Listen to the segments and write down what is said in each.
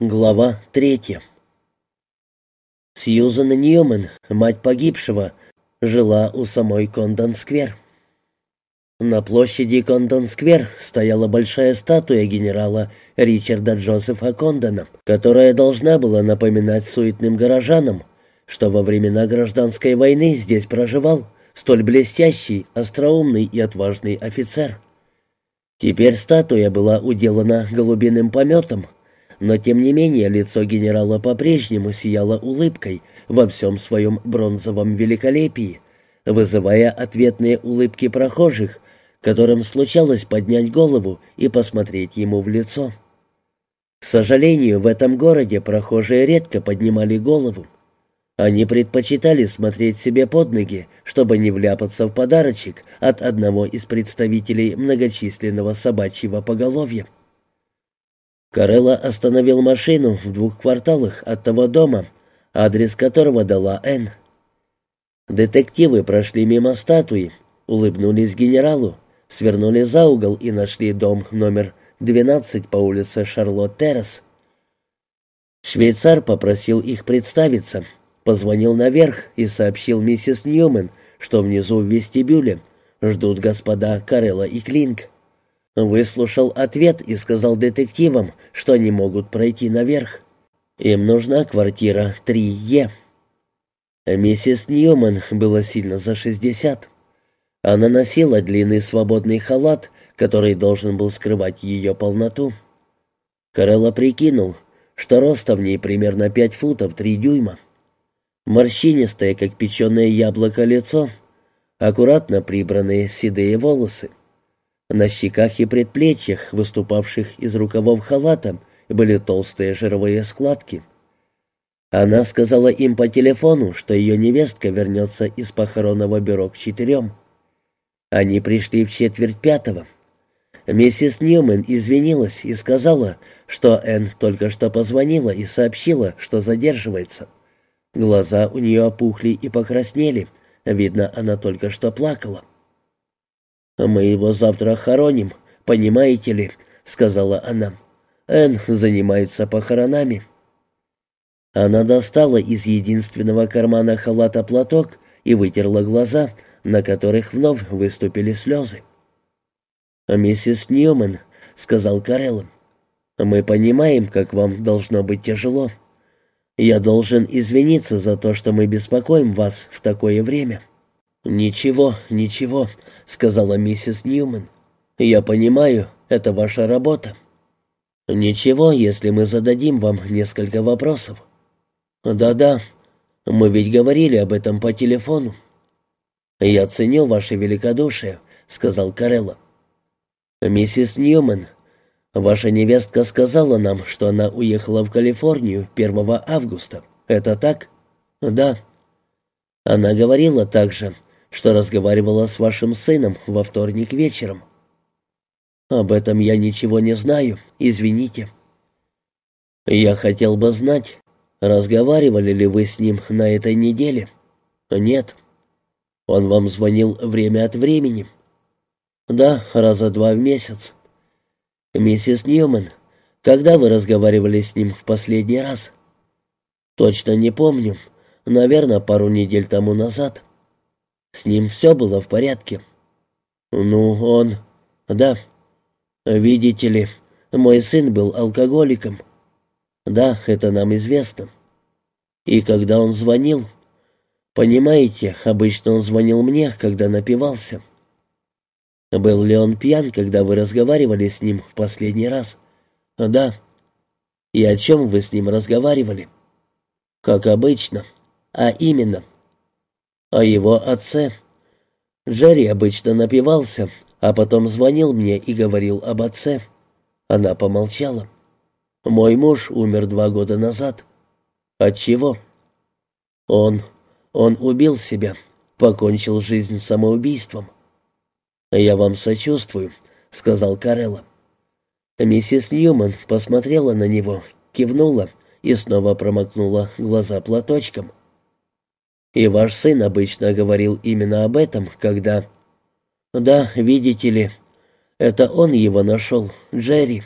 Глава третья. Сьюзан Ньюман, мать погибшего, жила у самой Кондон-сквер. На площади Кондон-сквер стояла большая статуя генерала Ричарда Джозефа Кондона, которая должна была напоминать суетным горожанам, что во времена гражданской войны здесь проживал столь блестящий, остроумный и отважный офицер. Теперь статуя была уделана голубиным пометом — но тем не менее лицо генерала по-прежнему сияло улыбкой во всем своем бронзовом великолепии, вызывая ответные улыбки прохожих, которым случалось поднять голову и посмотреть ему в лицо. К сожалению, в этом городе прохожие редко поднимали голову. Они предпочитали смотреть себе под ноги, чтобы не вляпаться в подарочек от одного из представителей многочисленного собачьего поголовья. Карелла остановил машину в двух кварталах от того дома, адрес которого дала Энн. Детективы прошли мимо статуи, улыбнулись генералу, свернули за угол и нашли дом номер 12 по улице Шарлотт-Террас. Швейцар попросил их представиться, позвонил наверх и сообщил миссис Ньюман, что внизу в вестибюле ждут господа Карелла и Клинк. Выслушал ответ и сказал детективам, что они могут пройти наверх. Им нужна квартира 3Е. Миссис Ньюман была сильно за 60. Она носила длинный свободный халат, который должен был скрывать ее полноту. Карелла прикинул, что роста в ней примерно 5 футов 3 дюйма. Морщинистое, как печеное яблоко, лицо, аккуратно прибранные седые волосы. На щеках и предплечьях, выступавших из рукавов халата, были толстые жировые складки. Она сказала им по телефону, что ее невестка вернется из похоронного бюро к четырем. Они пришли в четверть пятого. Миссис Ньюман извинилась и сказала, что Энн только что позвонила и сообщила, что задерживается. Глаза у нее опухли и покраснели, видно, она только что плакала. «Мы его завтра хороним, понимаете ли», — сказала она. «Энн занимается похоронами». Она достала из единственного кармана халата платок и вытерла глаза, на которых вновь выступили слезы. «Миссис Ньюман», — сказал Карелло, — «мы понимаем, как вам должно быть тяжело. Я должен извиниться за то, что мы беспокоим вас в такое время». «Ничего, ничего», — сказала миссис Ньюман. «Я понимаю, это ваша работа». «Ничего, если мы зададим вам несколько вопросов». «Да-да, мы ведь говорили об этом по телефону». «Я ценю ваше великодушие», — сказал Карелла. «Миссис Ньюман, ваша невестка сказала нам, что она уехала в Калифорнию 1 августа. Это так?» «Да». Она говорила также, что разговаривала с вашим сыном во вторник вечером. Об этом я ничего не знаю, извините. Я хотел бы знать, разговаривали ли вы с ним на этой неделе? Нет. Он вам звонил время от времени? Да, раза два в месяц. Миссис Ньюман, когда вы разговаривали с ним в последний раз? Точно не помню. Наверное, пару недель тому назад. С ним все было в порядке. Ну, он... Да. Видите ли, мой сын был алкоголиком. Да, это нам известно. И когда он звонил... Понимаете, обычно он звонил мне, когда напивался. Был ли он пьян, когда вы разговаривали с ним в последний раз? Да. И о чем вы с ним разговаривали? Как обычно. А именно, о его отце. Джерри обычно напивался, а потом звонил мне и говорил об отце. Она помолчала. Мой муж умер два года назад. От чего? Он... он убил себя, покончил жизнь самоубийством. «Я вам сочувствую», — сказал Карелла. Миссис Ньюман посмотрела на него, кивнула и снова промокнула глаза платочком. И ваш сын обычно говорил именно об этом, когда... Да, видите ли, это он его нашел, Джерри.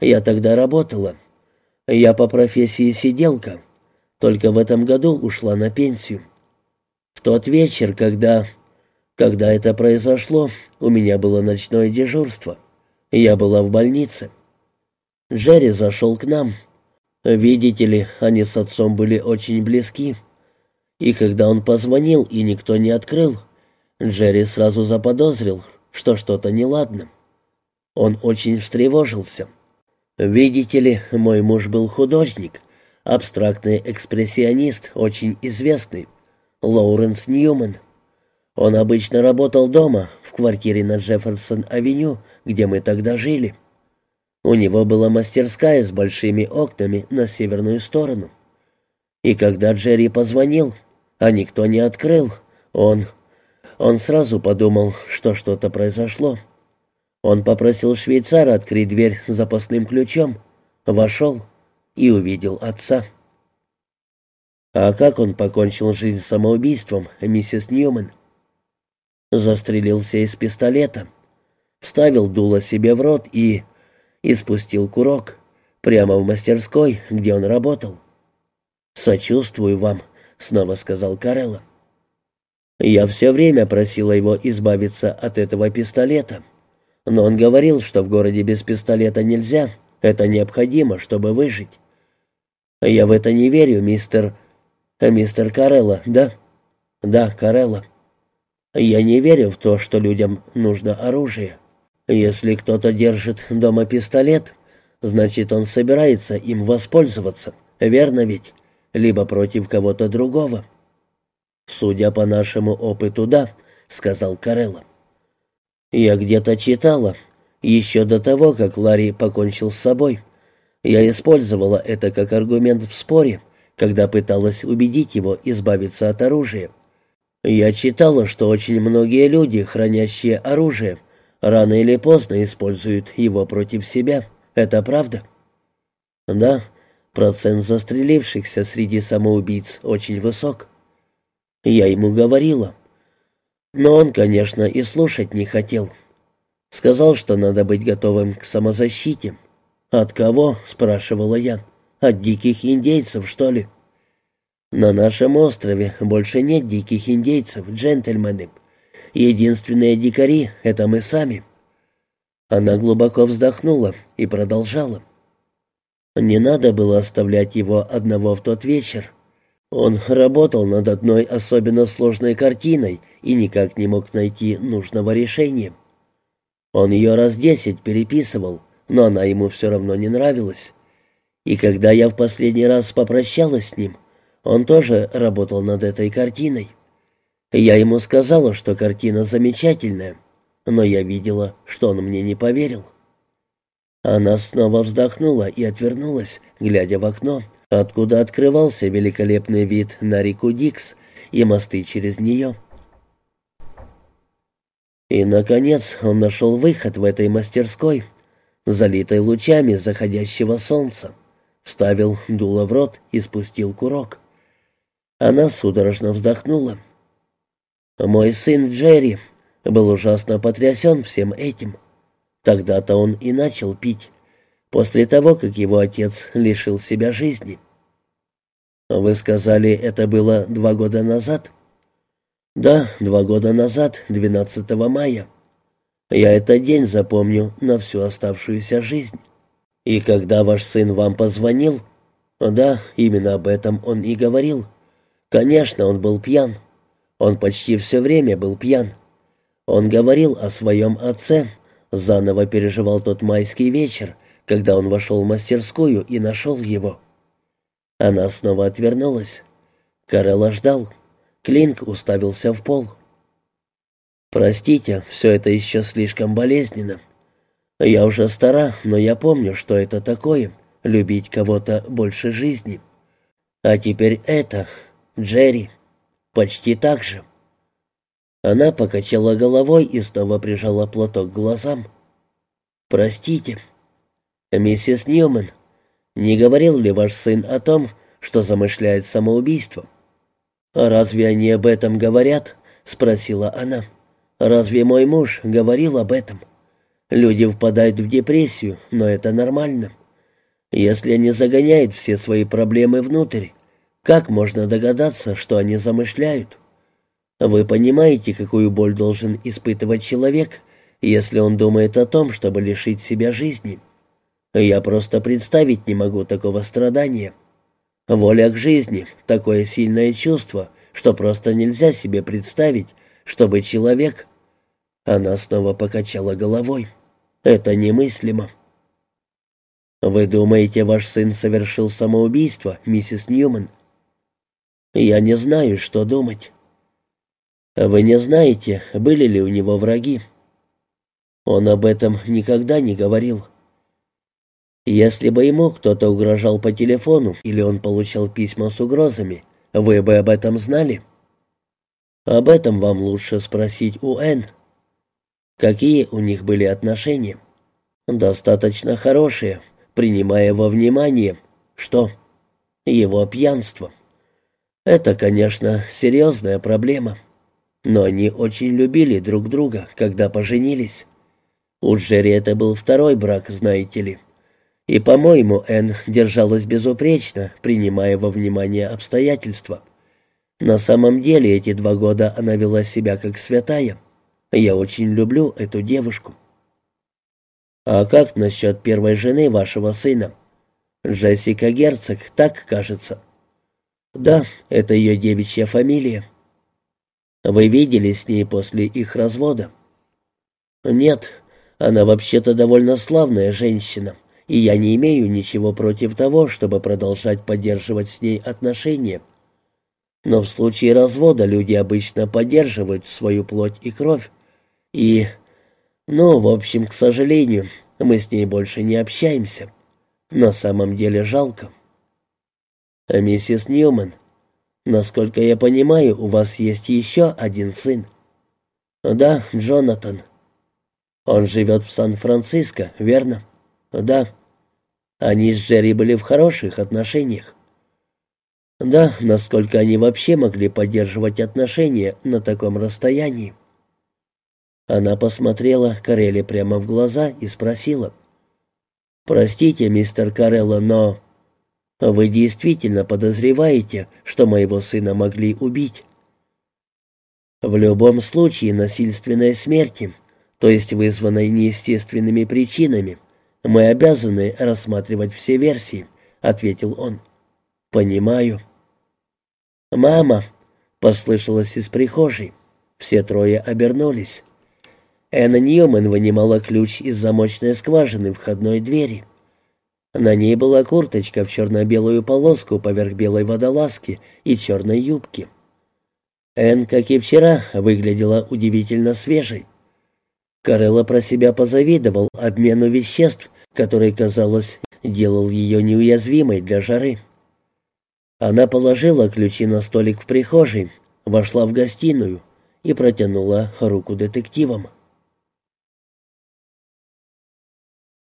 Я тогда работала. Я по профессии сиделка, только в этом году ушла на пенсию. В тот вечер, когда... Когда это произошло, у меня было ночное дежурство. Я была в больнице. Джерри зашел к нам. Видите ли, они с отцом были очень близки. И когда он позвонил, и никто не открыл, Джерри сразу заподозрил, что что-то неладно. Он очень встревожился. Видите ли, мой муж был художник, абстрактный экспрессионист, очень известный, Лоуренс Ньюман. Он обычно работал дома, в квартире на Джефферсон-авеню, где мы тогда жили. У него была мастерская с большими окнами на северную сторону. И когда Джерри позвонил, а никто не открыл, он... Он сразу подумал, что что-то произошло. Он попросил швейцара открыть дверь запасным ключом, вошел и увидел отца. А как он покончил жизнь самоубийством, миссис Ньюман? застрелился из пистолета, вставил дуло себе в рот и... и спустил курок прямо в мастерской, где он работал. «Сочувствую вам», — снова сказал Карелла. «Я все время просила его избавиться от этого пистолета, но он говорил, что в городе без пистолета нельзя, это необходимо, чтобы выжить. Я в это не верю, мистер... мистер Карелла, да?» «Да, Карелла». Я не верю в то, что людям нужно оружие. Если кто-то держит дома пистолет, значит, он собирается им воспользоваться, верно ведь? Либо против кого-то другого. Судя по нашему опыту, да, сказал Карелла. Я где-то читала, еще до того, как Ларри покончил с собой. Я использовала это как аргумент в споре, когда пыталась убедить его избавиться от оружия. Я читала, что очень многие люди, хранящие оружие, рано или поздно используют его против себя. Это правда? Да, процент застрелившихся среди самоубийц очень высок. Я ему говорила. Но он, конечно, и слушать не хотел. Сказал, что надо быть готовым к самозащите. «От кого?» — спрашивала я. «От диких индейцев, что ли?» На нашем острове больше нет диких индейцев, джентльмены. Единственные дикари — это мы сами». Она глубоко вздохнула и продолжала. Не надо было оставлять его одного в тот вечер. Он работал над одной особенно сложной картиной и никак не мог найти нужного решения. Он ее раз десять переписывал, но она ему все равно не нравилась. И когда я в последний раз попрощалась с ним, он тоже работал над этой картиной. Я ему сказала, что картина замечательная, но я видела, что он мне не поверил. Она снова вздохнула и отвернулась, глядя в окно, откуда открывался великолепный вид на реку Дикс и мосты через нее. И, наконец, он нашел выход в этой мастерской, залитой лучами заходящего солнца, вставил дуло в рот и спустил курок. Она судорожно вздохнула. Мой сын Джерри был ужасно потрясен всем этим. Тогда-то он и начал пить, после того, как его отец лишил себя жизни. «Вы сказали, это было два года назад?» «Да, два года назад, 12 мая. Я этот день запомню на всю оставшуюся жизнь. И когда ваш сын вам позвонил...» «Да, именно об этом он и говорил. Конечно, он был пьян. Он почти все время был пьян. Он говорил о своем отце, заново переживал тот майский вечер, когда он вошел в мастерскую и нашел его. Она снова отвернулась. Карелла ждал. Клинк уставился в пол. «Простите, все это еще слишком болезненно. Я уже стара, но я помню, что это такое — любить кого-то больше жизни. А теперь это...» Джерри. Почти так же. Она покачала головой и снова прижала платок к глазам. «Простите, миссис Ньюман, не говорил ли ваш сын о том, что замышляет самоубийство?» «Разве они об этом говорят?» — спросила она. «Разве мой муж говорил об этом? Люди впадают в депрессию, но это нормально. Если они загоняют все свои проблемы внутрь, как можно догадаться, что они замышляют? Вы понимаете, какую боль должен испытывать человек, если он думает о том, чтобы лишить себя жизни? Я просто представить не могу такого страдания. Воля к жизни — такое сильное чувство, что просто нельзя себе представить, чтобы человек... Она снова покачала головой. Это немыслимо. «Вы думаете, ваш сын совершил самоубийство, миссис Ньюман?» «Я не знаю, что думать». «Вы не знаете, были ли у него враги?» Он об этом никогда не говорил. Если бы ему кто-то угрожал по телефону или он получал письма с угрозами, вы бы об этом знали? Об этом вам лучше спросить у Энн. Какие у них были отношения? Достаточно хорошие, принимая во внимание, что его пьянство. Это, конечно, серьезная проблема, но они очень любили друг друга, когда поженились. У Джерри это был второй брак, знаете ли. И, по-моему, Энн держалась безупречно, принимая во внимание обстоятельства. На самом деле эти два года она вела себя как святая. Я очень люблю эту девушку. А как насчет первой жены вашего сына? Джессика Герцог, так кажется. Да, это ее девичья фамилия. Вы видели с ней после их развода? Нет, она вообще-то довольно славная женщина и я не имею ничего против того, чтобы продолжать поддерживать с ней отношения. Но в случае развода люди обычно поддерживают свою плоть и кровь. И... Ну, в общем, к сожалению, мы с ней больше не общаемся. На самом деле жалко. А миссис Ньюман, насколько я понимаю, у вас есть еще один сын. Да, Джонатан. Он живет в Сан-Франциско, верно? «Да». Они с Джерри были в хороших отношениях. Да, насколько они вообще могли поддерживать отношения на таком расстоянии. Она посмотрела Карелли прямо в глаза и спросила. «Простите, мистер Карелло, но вы действительно подозреваете, что моего сына могли убить?» «В любом случае насильственной смерти, то есть вызванной неестественными причинами, «Мы обязаны рассматривать все версии», — ответил он. «Понимаю». «Мама!» — послышалось из прихожей. Все трое обернулись. Энна Ньюман вынимала ключ из замочной скважины входной двери. На ней была курточка в черно-белую полоску поверх белой водолазки и черной юбки. Энн, как и вчера, выглядела удивительно свежей. Карелла про себя позавидовал обмену веществ, который, казалось, делал ее неуязвимой для жары. Она положила ключи на столик в прихожей, вошла в гостиную и протянула руку детективам.